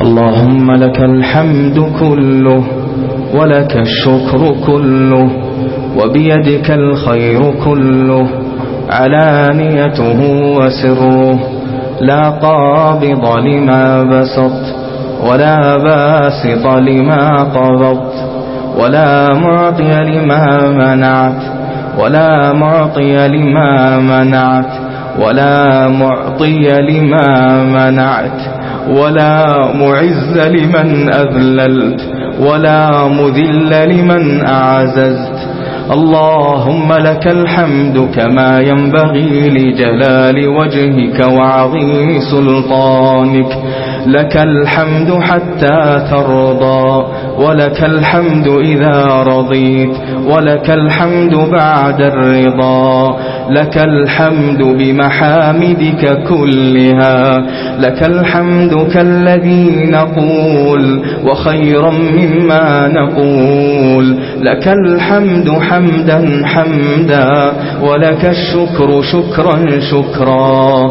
اللهم لك الحمد كله ولك الشكر كله وبيدك الخير كله علانيته وسره لا قابض لما بسط ولا باسط لما قبضت ولا معطي لما منعت ولا معطي لما منعت ولا معطي لما منعت ولا معز لمن أذللت ولا مذل لمن أعززت اللهم لك الحمد كما ينبغي لجلال وجهك وعظيم سلطانك لك الحمد حتى ترضى ولك الحمد إذا رضيت ولك الحمد بعد الرضا لك الحمد بمحامدك كلها لك الحمد كالذي نقول وخيرا مما نقول لك الحمد حمدا حمدا ولك الشكر شكرا شكرا.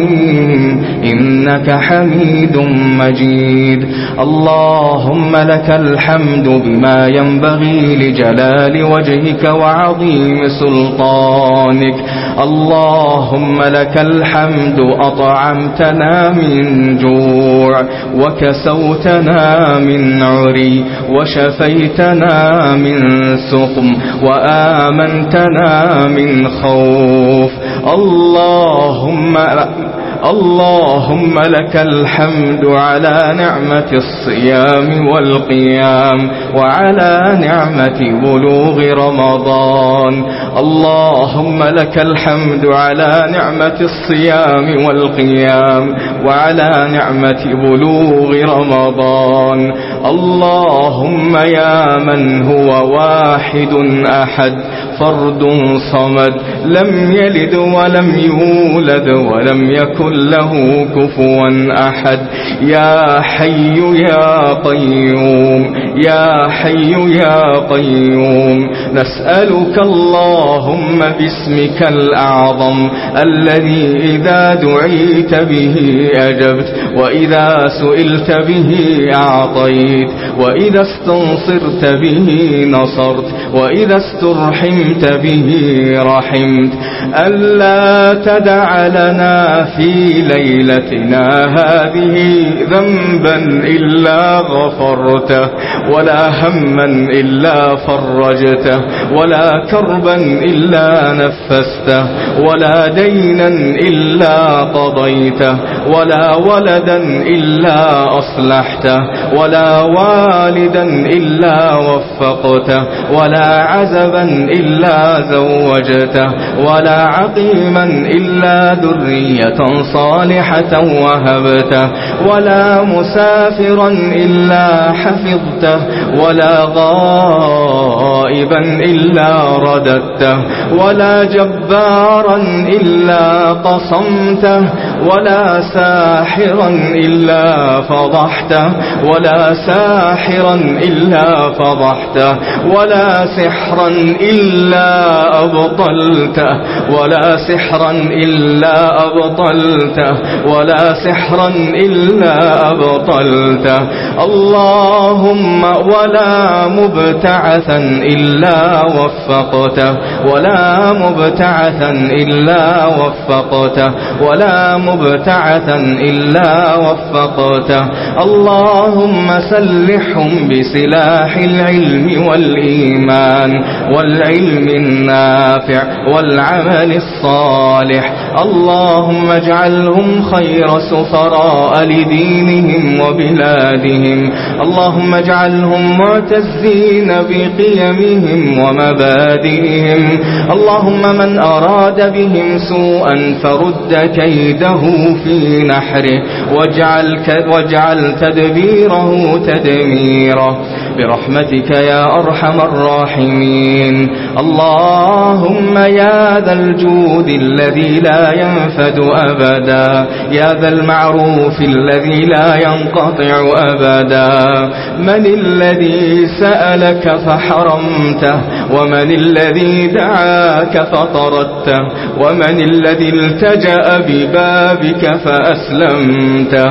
إنك حميد مجيد. اللهم لك الحمد بما ينبغي لجلال وجهك وعظيم سلطانك. اللهم لك الحمد أطعمتنا من جوع وكسوتنا من عري وشفيتنا من سقم وآمنتنا من خوف. اللهم اللهم لك الحمد على نعمة الصيام والقيام وعلى نعمة بلوغ رمضان اللهم لك الحمد على نعمة الصيام والقيام وعلى نعمة بلوغ رمضان اللهم يا من هو واحد أحد فرد صمد لم يلد ولم يولد ولم يكن له كفوا أحد. يا حي يا قيوم يا حي يا قيوم نسألك اللهم باسمك الأعظم الذي إذا دعيت به أجبت وإذا سئلت به أعطيت. العالمين وإذا استنصرت به نصرت وإذا استرحمت به رحمت ألا تدع لنا في ليلتنا هذه ذنبا إلا غفرته ولا هما إلا فرجته ولا كربا إلا نفسته ولا دينا إلا قضيته ولا ولدا إلا أصلحته ولا والدا والدا إلا وفقته ولا عزبا إلا زوجته ولا عقيما إلا ذرية صالحة وهبته ولا مسافرا إلا حفظته ولا غائبا إلا رددته ولا جبارا إلا قصمته ولا ساحرا إلا فضحته ولا ساحرا ساحرا إلا فضحته ولا سحرا إلا أبطلته ولا سحرا إلا أبطلته ولا سحرا إلا أبطلته. اللهم ولا مبتعثا إلا وفقته. ولا مبتعثا إلا وفقته. ولا مبتعثا إلا وفقته. اللهم سلحهم بسلاح العلم والإيمان والعلم النافع والعمل الصالح. اللهم اجعلهم خير سفراء لدينهم وبلادهم. اللهم اجعل بل هم معتزين بقيمهم ومبادئهم اللهم من أراد بهم سوءا فرد كيده في نحره واجعل, واجعل تدبيره تدميره برحمتك يا أرحم الراحمين. اللهم يا ذا الجود الذي لا ينفد أبدا. يا ذا المعروف الذي لا ينقطع أبدا. من الذي سألك فحرمته؟ ومن الذي دعاك فطردته ومن الذي التجأ ببابك فأسلمته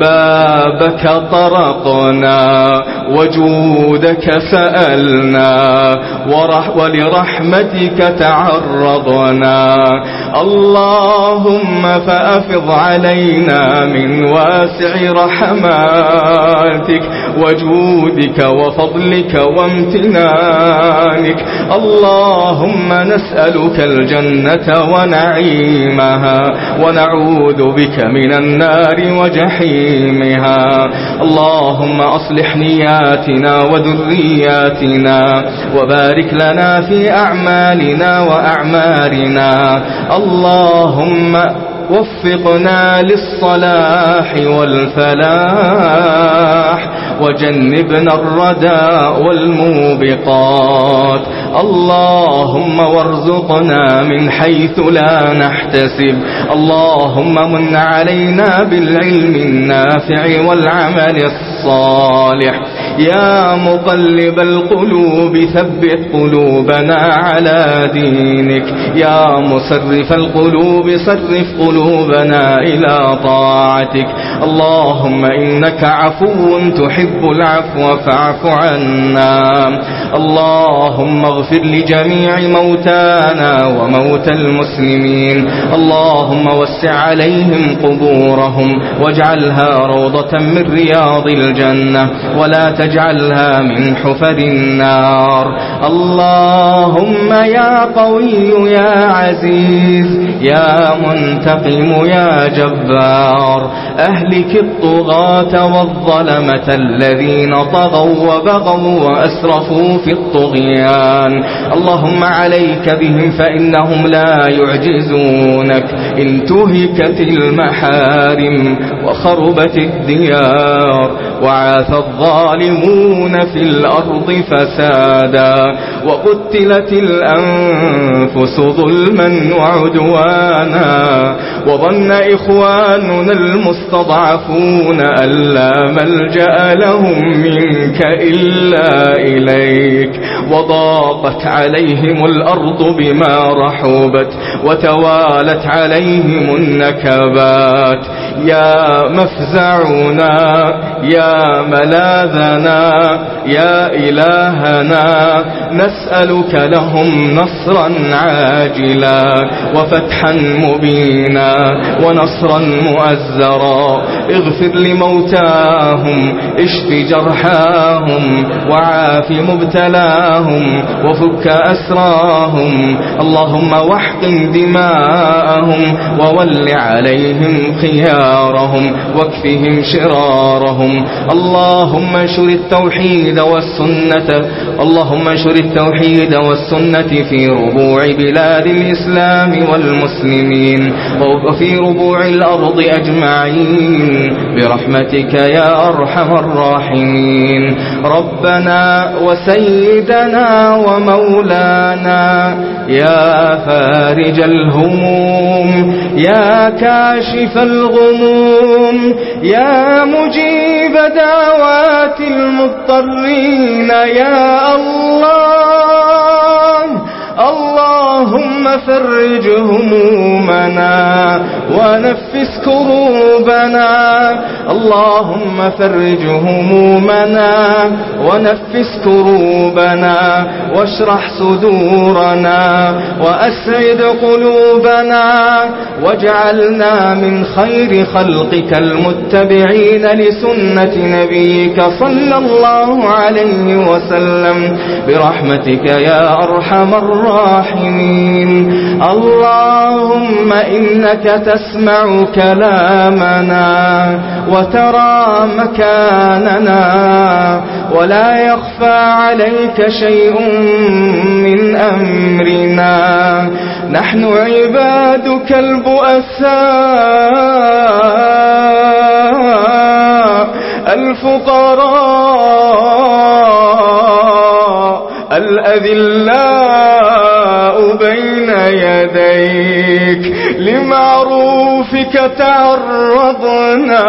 بابك طرقنا وجودك سألنا ولرحمتك تعرضنا. اللهم فأفض علينا من واسع رحماتك وجودك وفضلك وامتنانك. اللهم نسألك الجنة ونعيمها ونعوذ بك من النار وجحيمها. اللهم أصلح نياتنا وذرياتنا وبارك لنا في أعمالنا وأعمارنا. اللهم وفقنا للصلاح والفلاح وجنبنا الرداء والموبقات. اللهم وارزقنا من حيث لا نحتسب. اللهم من علينا بالعلم النافع والعمل الصالح. يا مقلب القلوب ثبت قلوبنا على دينك. يا مصرف القلوب صرف قلوبنا إلى طاعتك. اللهم إنك عفو تحب العفو فاعف عنا. اللهم اغفر لجميع موتانا وموتى المسلمين. اللهم وسع عليهم قبورهم واجعلها روضة من رياض الجنة. ولا تجعلها من حفر النار. اللهم يا قوي يا عزيز يا منتقم يا جبار. أهلك الطغاة والظلمة الذين طغوا وبغوا وأسرفوا في الطغيان. اللهم عليك بهم فإنهم لا يعجزونك. انتهكت المحارم وخربت الديار وعاث الظالمون في الأرض فسادا وقتلت الأنفس ظلما وعدوانا وظن إخواننا المستضعفون أن لا ملجأ لهم منك إلا إليك وضاقت عليهم الأرض بما رحبت وتوالت عليهم النكبات يا مفزعنا يا ملاذنا يا إلهنا نسألك لهم نصرا عاجلا وفتحا مبينا ونصرا مؤزرا. اغفر لموتاهم اشف جرحاهم وعاف مبتلاهم وفك أسراهم. اللهم واحقن دماءهم وول عليهم خيارهم واكفهم شرارهم. اللهم انشر التوحيد والسنة اللهم انشر التوحيد والسنة في ربوع بلاد الإسلام والمسلمين. وفي ربوع الأرض أجمعين برحمتك يا أرحم الراحمين ربنا وسيدنا ومولانا يا فارج الهموم يا كاشف الغموم يا مجيب دعوات المضطرين يا الله اللهم فرج همومنا ونفس كروبنا اللهم فرج همومنا ونفس كروبنا واشرح صدورنا وأسعد قلوبنا واجعلنا من خير خلقك المتبعين لسنة نبيك صلى الله عليه وسلم. برحمتك يا أرحم الراحمين. اللهم إنك تسمع كلامنا وترى مكاننا ولا يخفى عليك شيء من أمرنا. نحن عبادك البؤساء الفقراء الأذلاء. يديك لمعروفك تعرضنا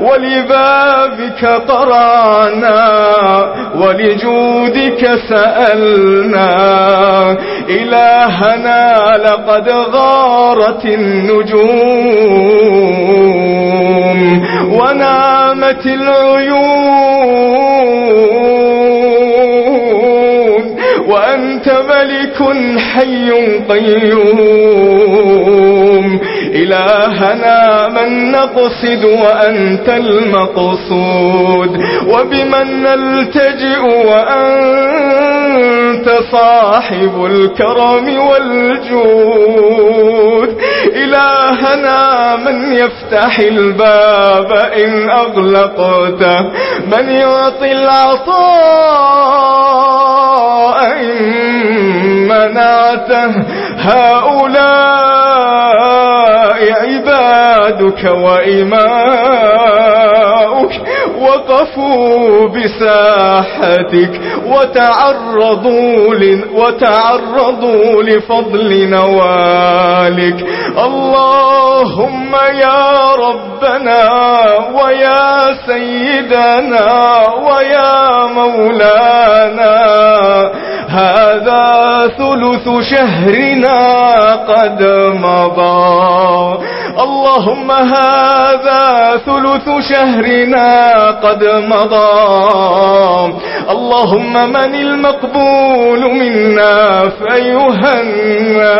ولبابك طرعنا ولجودك سألنا إلهنا لقد غارت النجوم ونامت العيون ملك حي قيوم. إلهنا من نقصد وأنت المقصود. وبمن نلتجئ وأنت صاحب الكرم والجود. إلهنا من يفتح الباب إن أغلقته. من يعطي العطاء مناته هؤلاء عبادك وإماؤك وقفوا بساحتك وتعرضوا, وتعرضوا لفضل نوالك. اللهم يا ربنا ويا سيدنا ويا مولانا هذا ثلث شهرنا قد مضى. اللهم هذا ثلث شهرنا قد مضى. اللهم من المقبول منا فيهنى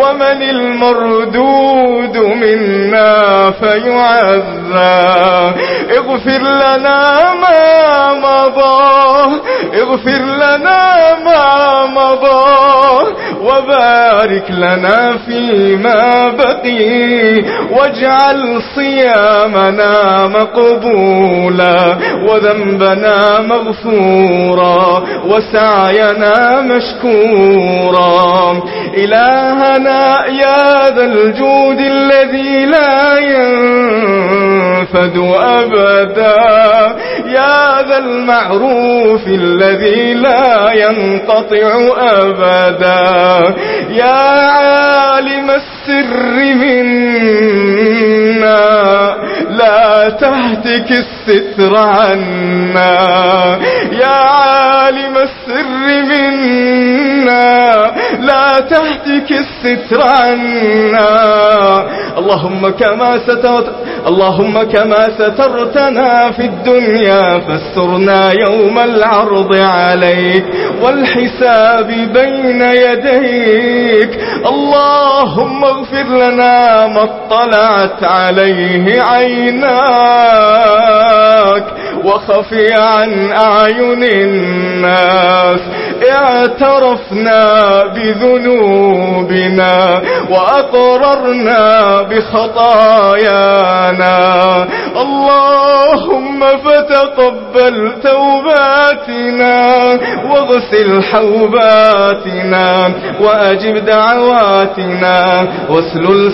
ومن المردود منا فيعزى. اغفر لنا ما مضى اغفر لنا وبارك لنا فيما بقي واجعل صيامنا مقبولا وذنبنا مغفورا وسعينا مشكورا. إلهنا يا ذا الجود الذي لا ينفد أبدا. يا ذا المعروف الذي لا ينقطع أبدا. يا عالم السر منا لا تهتك الستر عنا. يا عالم السر منا لا تهتك الستر عنا. اللهم كما سترت اللهم كما سترتنا في الدنيا فاسترنا يوم العرض عليك والحساب بين يديك. اللهم اغفر لنا ما اطلعت عليه عيناك وخفي عن أعين الناس. اعترفنا بذنوبنا وأقررنا بخطايانا اللهم فتقبل توباتنا واغسل حوباتنا وأجب دعواتنا واسلل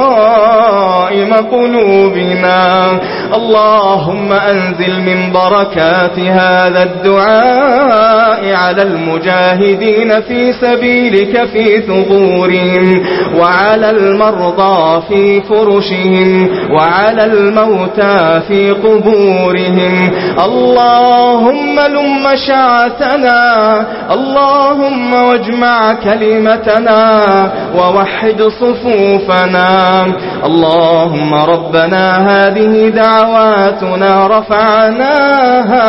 سخائم قلوبنا اللهم أنزل من بركات هذا الدعاء على المجاهدين في سبيلك في ثغورهم وعلى المرضى في فرشهم وعلى الموتى في قبورهم. اللهم لم شعتنا اللهم واجمع كلمتنا ووحد صفوفنا. اللهم ربنا هذه دعواتنا رفعناها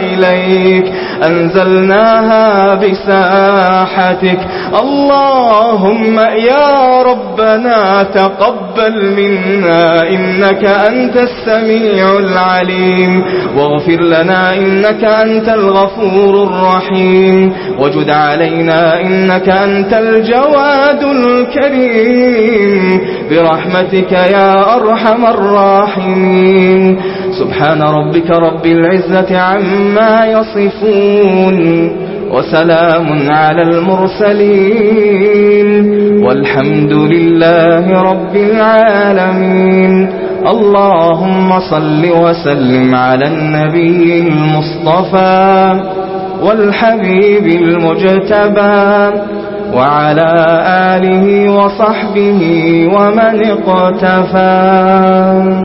إليك. أنزلناها بساحتك. اللهم يا ربنا تقبل منا إنك أنت السميع العليم. واغفر لنا إنك أنت الغفور الرحيم. وجد علينا إنك أنت الجواد الكريم. برحمتك يا أرحم الراحمين. سبحان ربك رب العزة عما يصفون وسلام على المرسلين والحمد لله رب العالمين اللهم صل وسلم على النبي المصطفى والحبيب المجتبى وعلى آله وصحبه ومن اقتفى